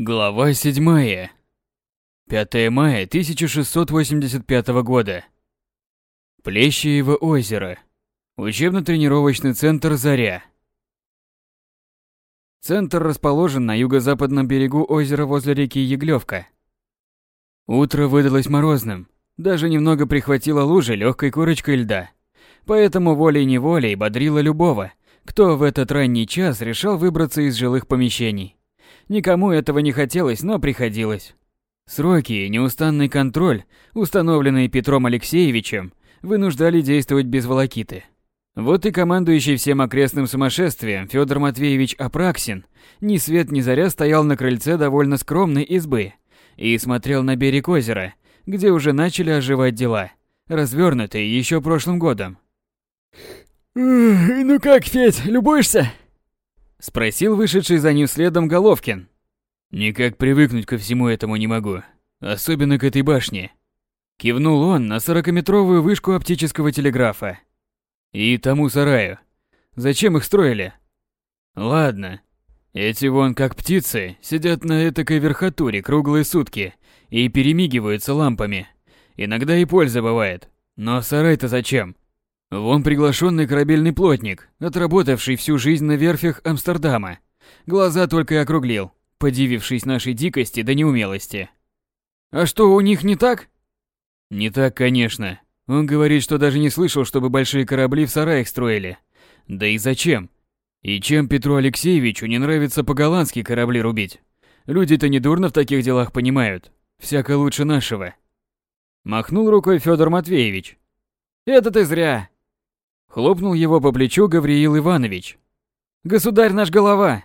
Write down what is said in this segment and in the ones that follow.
Глава 7. 5 мая 1685 года. Плещеево озеро. Учебно-тренировочный центр «Заря». Центр расположен на юго-западном берегу озера возле реки Еглевка. Утро выдалось морозным, даже немного прихватило лужи легкой корочкой льда. Поэтому волей-неволей бодрило любого, кто в этот ранний час решал выбраться из жилых помещений. Никому этого не хотелось, но приходилось. Сроки и неустанный контроль, установленные Петром Алексеевичем, вынуждали действовать без волокиты. Вот и командующий всем окрестным сумасшествием Федор Матвеевич Апраксин ни свет ни заря стоял на крыльце довольно скромной избы и смотрел на берег озера, где уже начали оживать дела, развернутые еще прошлым годом. «Ну как, Федь, любуешься?» Спросил вышедший за ним следом Головкин. Никак привыкнуть ко всему этому не могу. Особенно к этой башне. Кивнул он на сорокаметровую вышку оптического телеграфа. И тому сараю. Зачем их строили? Ладно. Эти вон как птицы сидят на этакой верхотуре круглые сутки и перемигиваются лампами. Иногда и польза бывает. Но сарай-то зачем? Вон приглашенный корабельный плотник, отработавший всю жизнь на верфях Амстердама. Глаза только и округлил, подивившись нашей дикости до неумелости. А что, у них не так? Не так, конечно. Он говорит, что даже не слышал, чтобы большие корабли в сараях строили. Да и зачем? И чем Петру Алексеевичу не нравится по-голландски корабли рубить? Люди-то недурно в таких делах понимают. Всяко лучше нашего. Махнул рукой Федор Матвеевич. Это ты зря. Хлопнул его по плечу Гавриил Иванович. Государь наш голова.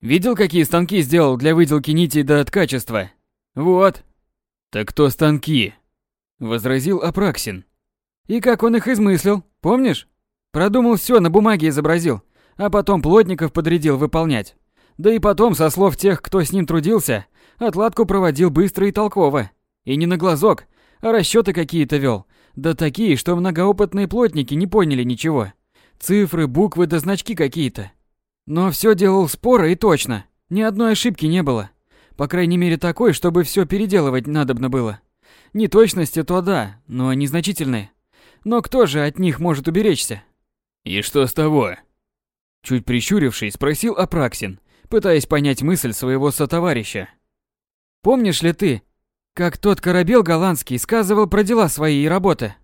Видел, какие станки сделал для выделки нитей до качества? Вот. Так кто станки? Возразил Апраксин. И как он их измыслил, помнишь? Продумал все, на бумаге изобразил, а потом плотников подрядил выполнять. Да и потом, со слов тех, кто с ним трудился, отладку проводил быстро и толково. И не на глазок, а расчеты какие-то вел, да такие, что многоопытные плотники не поняли ничего. Цифры, буквы да значки какие-то. Но все делал споро и точно. Ни одной ошибки не было. По крайней мере такой, чтобы все переделывать надобно было. Неточности то да, но незначительные. Но кто же от них может уберечься? И что с того? Чуть прищурившись, спросил Апраксин, пытаясь понять мысль своего сотоварища. Помнишь ли ты, как тот корабел голландский сказывал про дела свои и работы.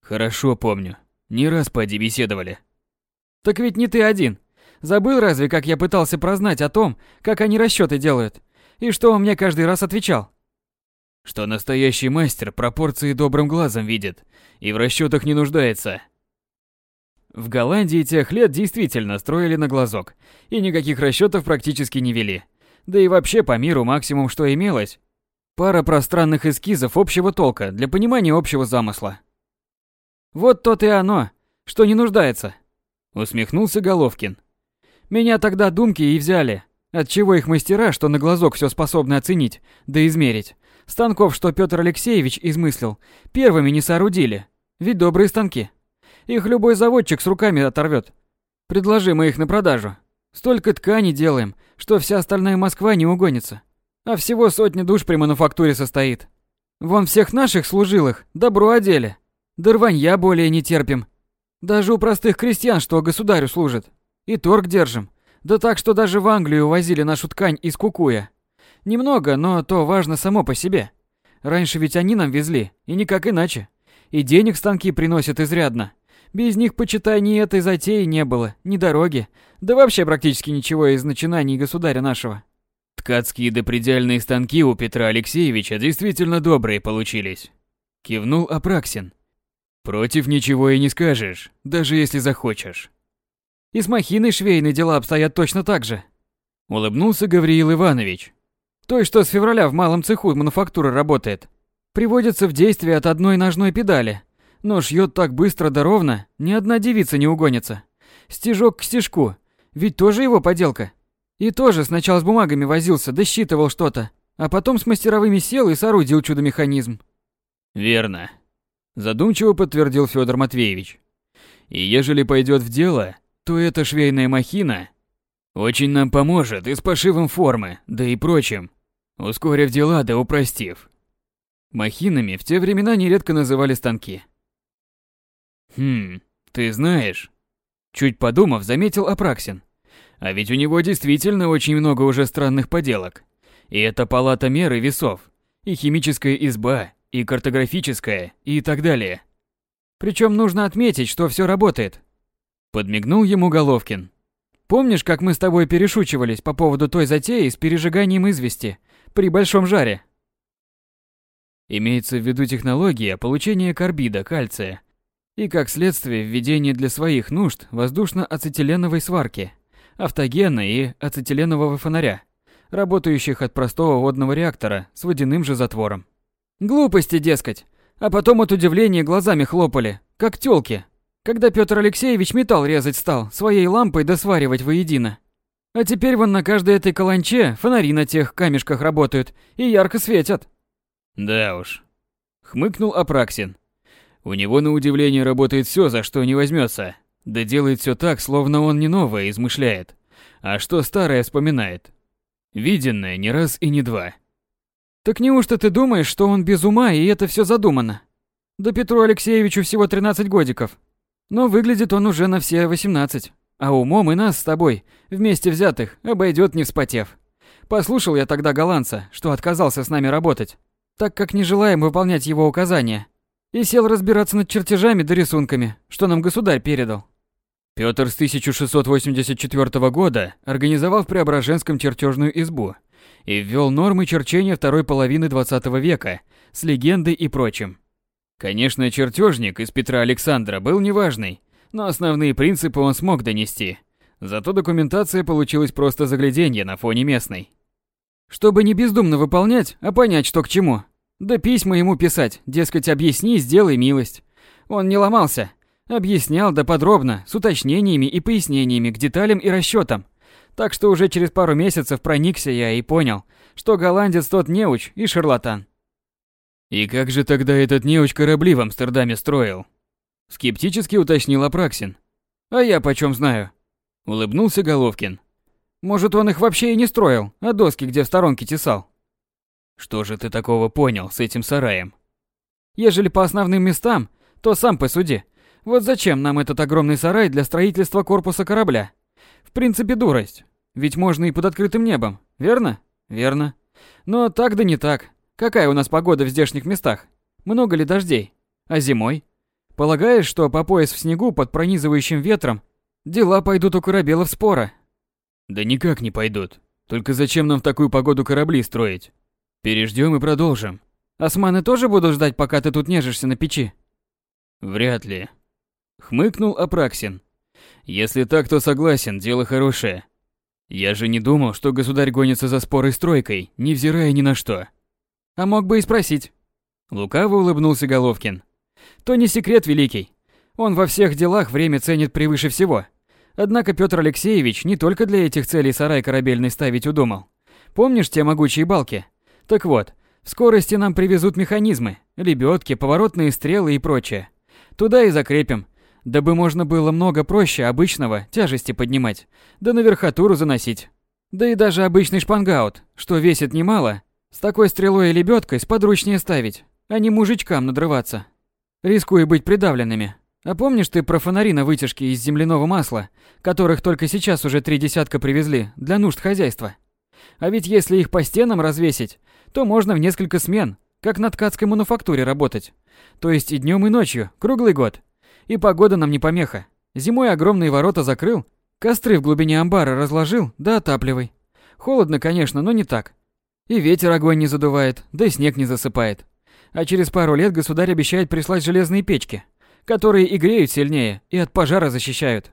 Хорошо помню. Не раз поди беседовали. Так ведь не ты один. Забыл разве, как я пытался прознать о том, как они расчеты делают? И что он мне каждый раз отвечал? Что настоящий мастер пропорции добрым глазом видит и в расчетах не нуждается. В Голландии тех лет действительно строили на глазок, и никаких расчетов практически не вели. Да и вообще по миру максимум, что имелось, Пара пространных эскизов общего толка для понимания общего замысла. Вот то и оно, что не нуждается, усмехнулся Головкин. Меня тогда думки и взяли. Отчего их мастера, что на глазок все способны оценить, да измерить. Станков, что Петр Алексеевич измыслил, первыми не соорудили. Ведь добрые станки. Их любой заводчик с руками оторвет. Предложи мы их на продажу. Столько тканей делаем, что вся остальная Москва не угонится. А всего сотни душ при мануфактуре состоит. Вон всех наших служилых добро одели. Да рванья более не терпим. Даже у простых крестьян, что государю служат. И торг держим. Да так, что даже в Англию возили нашу ткань из кукуя. Немного, но то важно само по себе. Раньше ведь они нам везли, и никак иначе. И денег станки приносят изрядно. Без них, почитай, ни этой затеи не было, ни дороги, да вообще практически ничего из начинаний государя нашего. Ткацкие допредельные станки у Петра Алексеевича действительно добрые получились. Кивнул Апраксин. Против ничего и не скажешь, даже если захочешь. И с махиной швейной дела обстоят точно так же. Улыбнулся Гавриил Иванович. Той, что с февраля в малом цеху мануфактуры работает. Приводится в действие от одной ножной педали. Но шьет так быстро да ровно, ни одна девица не угонится. Стежок к стежку. Ведь тоже его поделка. И тоже сначала с бумагами возился, досчитывал что-то, а потом с мастеровыми сел и соорудил чудо-механизм. Верно. Задумчиво подтвердил Федор Матвеевич. И ежели пойдет в дело, то эта швейная махина очень нам поможет и с пошивом формы, да и прочим. ускорив дела да упростив. Махинами в те времена нередко называли станки. Хм, ты знаешь, чуть подумав, заметил Апраксин. А ведь у него действительно очень много уже странных поделок. И это палата мер и весов, и химическая изба, и картографическая, и так далее. Причем нужно отметить, что все работает. Подмигнул ему Головкин. Помнишь, как мы с тобой перешучивались по поводу той затеи с пережиганием извести при большом жаре? Имеется в виду технология получения карбида кальция и, как следствие, введение для своих нужд воздушно-ацетиленовой сварки, автогена и ацетиленового фонаря, работающих от простого водного реактора с водяным же затвором. Глупости, дескать. А потом от удивления глазами хлопали, как тёлки, когда Петр Алексеевич металл резать стал, своей лампой досваривать воедино. А теперь вон на каждой этой каланче фонари на тех камешках работают и ярко светят. Да уж. Хмыкнул Апраксин. У него на удивление работает все, за что не возьмется. Да делает все так, словно он не новое измышляет, а что старое вспоминает. Виденное не раз и не два. Так неужто ты думаешь, что он без ума и это все задумано? Да Петру Алексеевичу всего 13 годиков. Но выглядит он уже на все 18. А умом и нас с тобой, вместе взятых, обойдет не вспотев. Послушал я тогда голландца, что отказался с нами работать, так как не желаем выполнять его указания. И сел разбираться над чертежами да рисунками, что нам государь передал. Петр с 1684 года организовал в Преображенском чертежную избу и ввел нормы черчения второй половины 20 века с легендой и прочим. Конечно, чертежник из Петра Александра был неважный, но основные принципы он смог донести. Зато документация получилась просто загляденье на фоне местной. Чтобы не бездумно выполнять, а понять, что к чему. Да письма ему писать, дескать, объясни, сделай милость. Он не ломался. Объяснял да подробно, с уточнениями и пояснениями к деталям и расчетам. Так что уже через пару месяцев проникся я и понял, что голландец тот неуч и шарлатан. «И как же тогда этот неуч корабли в Амстердаме строил?» Скептически уточнил Апраксин. «А я почем знаю?» Улыбнулся Головкин. «Может, он их вообще и не строил, а доски где в сторонке тесал?» «Что же ты такого понял с этим сараем?» «Ежели по основным местам, то сам посуди. Вот зачем нам этот огромный сарай для строительства корпуса корабля? В принципе, дурость. Ведь можно и под открытым небом, верно? Верно. Но так да не так. Какая у нас погода в здешних местах? Много ли дождей? А зимой? Полагаешь, что по пояс в снегу под пронизывающим ветром дела пойдут у корабелов спора? Да никак не пойдут. Только зачем нам в такую погоду корабли строить? Переждем и продолжим. Османы тоже будут ждать, пока ты тут нежишься на печи? Вряд ли. Хмыкнул Апраксин. Если так, то согласен, дело хорошее. Я же не думал, что государь гонится за спорой стройкой, невзирая ни на что. А мог бы и спросить. Лукаво улыбнулся Головкин. То не секрет великий. Он во всех делах время ценит превыше всего. Однако Петр Алексеевич не только для этих целей сарай корабельный ставить удумал. Помнишь те могучие балки? Так вот, в скорости нам привезут механизмы, лебедки, поворотные стрелы и прочее. Туда и закрепим, дабы можно было много проще обычного тяжести поднимать, да на верхотуру заносить. Да и даже обычный шпангаут, что весит немало, с такой стрелой и лебедкой сподручнее ставить, а не мужичкам надрываться. Рискуя быть придавленными. А помнишь ты про фонари на вытяжке из земляного масла, которых только сейчас уже три десятка привезли для нужд хозяйства? А ведь если их по стенам развесить, то можно в несколько смен, как на ткацкой мануфактуре работать. То есть и днем, и ночью, круглый год. И погода нам не помеха. Зимой огромные ворота закрыл, костры в глубине амбара разложил, да отапливай. Холодно, конечно, но не так. И ветер огонь не задувает, да и снег не засыпает. А через пару лет государь обещает прислать железные печки, которые и греют сильнее, и от пожара защищают.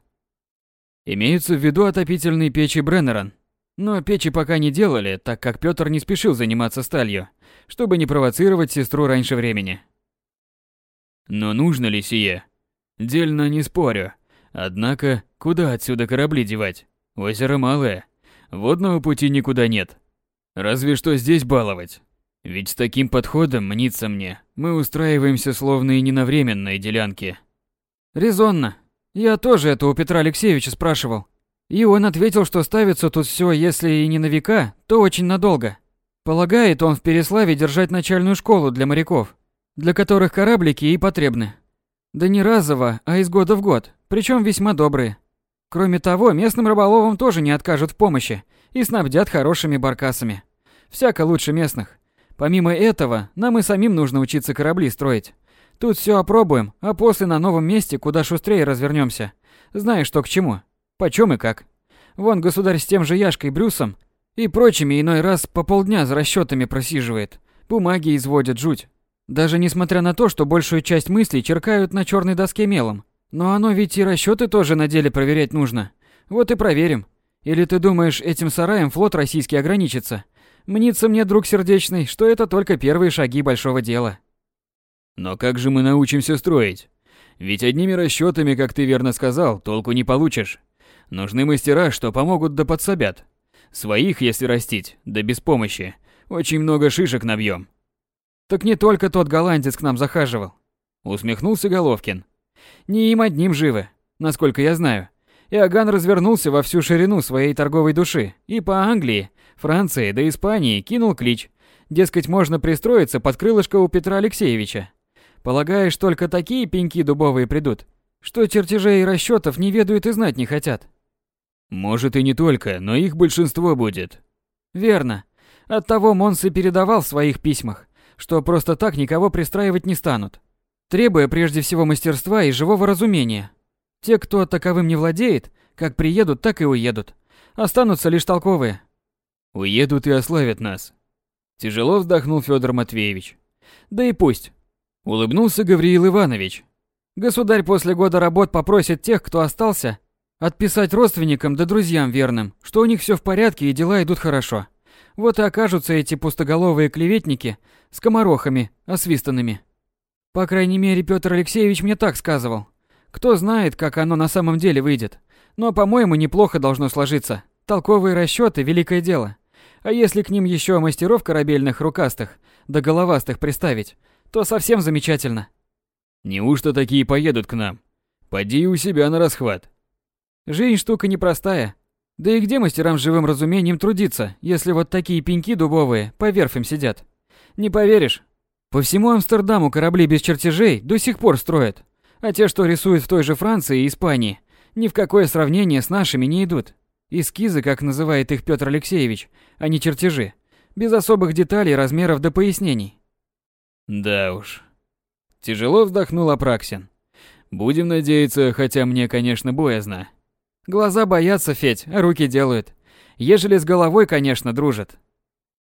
Имеются в виду отопительные печи Бреннерон. Но печи пока не делали, так как Пётр не спешил заниматься сталью, чтобы не провоцировать сестру раньше времени. Но нужно ли сие? Дельно не спорю. Однако, куда отсюда корабли девать? Озеро малое. Водного пути никуда нет. Разве что здесь баловать. Ведь с таким подходом, мнится мне, мы устраиваемся словно и не на временной делянке. Резонно. Я тоже это у Петра Алексеевича спрашивал. И он ответил, что ставится тут все, если и не на века, то очень надолго. Полагает он в Переславе держать начальную школу для моряков, для которых кораблики и потребны. Да не разово, а из года в год, причем весьма добрые. Кроме того, местным рыболовам тоже не откажут в помощи и снабдят хорошими баркасами. Всяко лучше местных. Помимо этого, нам и самим нужно учиться корабли строить. Тут все опробуем, а после на новом месте куда шустрее развернемся. Знаешь, что к чему. Почем и как. Вон государь с тем же Яшкой Брюсом и прочими иной раз по полдня за расчетами просиживает. Бумаги изводят жуть. Даже несмотря на то, что большую часть мыслей черкают на черной доске мелом. Но оно ведь и расчеты тоже на деле проверять нужно. Вот и проверим. Или ты думаешь, этим сараем флот российский ограничится? Мнится мне, друг сердечный, что это только первые шаги большого дела. Но как же мы научимся строить? Ведь одними расчетами, как ты верно сказал, толку не получишь. Нужны мастера, что помогут да подсобят. Своих, если растить, да без помощи, очень много шишек набьем. Так не только тот голландец к нам захаживал. Усмехнулся Головкин. Не им одним живы, насколько я знаю. Иоганн развернулся во всю ширину своей торговой души и по Англии, Франции да Испании кинул клич. Дескать, можно пристроиться под крылышко у Петра Алексеевича. Полагаешь, только такие пеньки дубовые придут, что чертежей и расчетов не ведают и знать не хотят? Может и не только, но их большинство будет. Верно. Оттого Монс и передавал в своих письмах, что просто так никого пристраивать не станут, требуя прежде всего мастерства и живого разумения. Те, кто таковым не владеет, как приедут, так и уедут. Останутся лишь толковые. Уедут и ославят нас. Тяжело вздохнул Федор Матвеевич. Да и пусть. Улыбнулся Гавриил Иванович. Государь после года работ попросит тех, кто остался, Отписать родственникам да друзьям верным, что у них все в порядке и дела идут хорошо. Вот и окажутся эти пустоголовые клеветники с комарохами, освистанными. По крайней мере, Петр Алексеевич мне так сказывал. Кто знает, как оно на самом деле выйдет. Но, по-моему, неплохо должно сложиться. Толковые расчеты – великое дело. А если к ним еще мастеров корабельных рукастых да головастых приставить, то совсем замечательно. Неужто такие поедут к нам? Поди у себя на расхват. Жизнь штука непростая. Да и где мастерам живым разумением трудиться, если вот такие пеньки дубовые по верфям сидят? Не поверишь. По всему Амстердаму корабли без чертежей до сих пор строят. А те, что рисуют в той же Франции и Испании, ни в какое сравнение с нашими не идут. Эскизы, как называет их Петр Алексеевич, а не чертежи. Без особых деталей, размеров до пояснений. Да уж. Тяжело вздохнул Апраксин. Будем надеяться, хотя мне, конечно, боязно. Глаза боятся, Федь, руки делают. Ежели с головой, конечно, дружат.